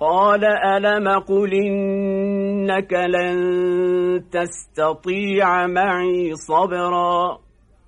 قال ألم قل إنك لن تستطيع معي صبرا